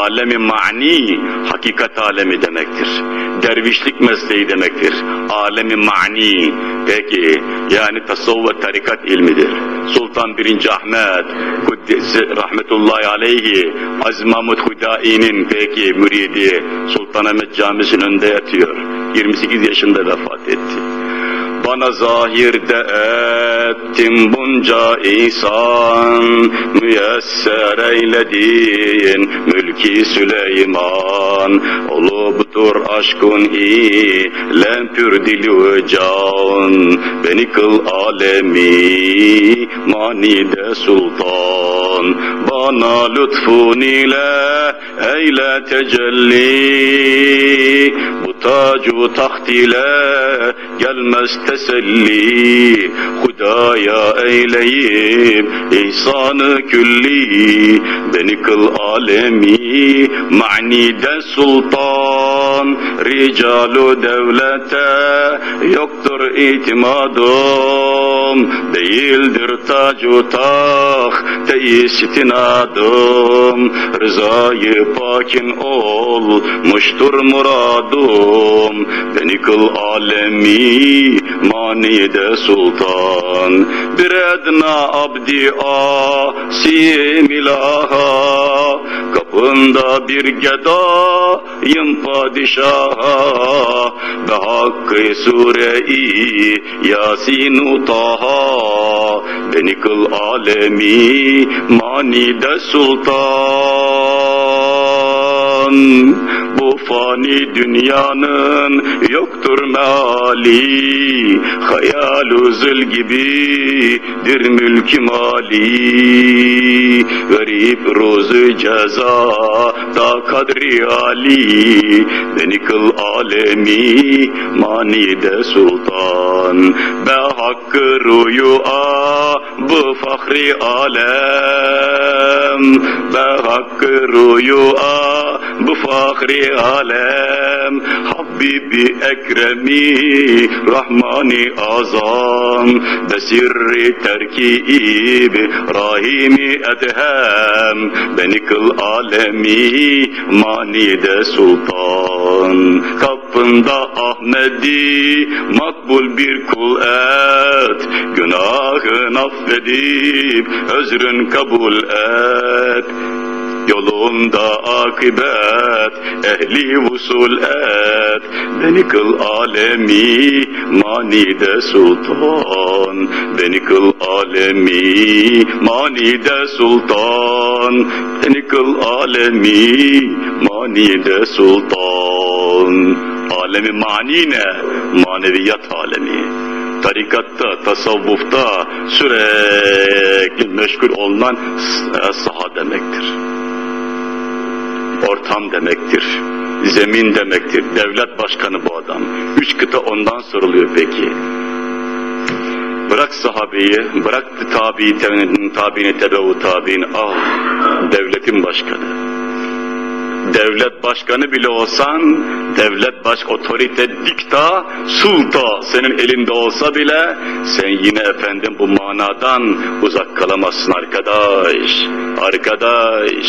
alemi mani hakikat alemi demektir. Dervişlik mesleği demektir. Alemi mani. Peki yani tasavvuf ve tarikat ilmidir. Sultan 1. Ahmet Kuddesi rahmetullahi aleyhi Aziz Mahmud Hudai'nin peki müridi Sultanahmet Camisi'nin önünde yatıyor. 28 yaşında vefat etti. Bana zahirde ettin bunca ihsan. Müyesser eyledin mülki Süleyman. Olubdur aşkın ile pürdilü can Beni kıl alemi manide sultan. Bana lütfun ile eyle tecelli tacu taht ile gelmez teselli. Hudaya eyleyip ihsanı külli. Beni kıl alemi manide sultan Ricalu devlete yoktur itimadım Değildir tacu tak istinadым Rızayı pakin olmuştur muradım Beni kıl alemi manide sultan. Bir edna abdi asim ilaha Kapında bir gedayım padişaha. Be hakkı sure-i Yasin Taha Beni kıl alemi manide sultan Bu fani dünyanın yoktur meali. Hayalu zül gibidir mülk mali. Garip rozu ceza da kadri ali Beni kıl alemi manide sultan. Be hakkı ruyu a bu fahri alem. Be hakkı ruyu a bu fahri alem Habibi Ekremi Rahmani Azam. Besirri terkib Rahimi Edhem. Beni kıl alemi Manide Sultan. Kapında Ahmedi Makbul bir kul et. Günahın affedip Özrün kabul et Yolunda akıbet, ehli usul et, beni kıl alemi, manide sultan, beni kıl alemi, manide sultan, beni kıl alemi, manide sultan. Alemi mani ne? Maneviyat alemi tarikatta, tasavvufta sürekli meşgul olunan saha demektir. Ortam demektir. Zemin demektir. Devlet başkanı bu adam. Üç kıta ondan soruluyor peki. Bırak sahabeyi, bırak tabi, tabiini, tebevu tabiini, ah devletin başkanı devlet başkanı bile olsan, devlet baş otorite dikta, sulta senin elinde olsa bile sen yine efendim bu manadan uzak kalamazsın arkadaş. Arkadaş.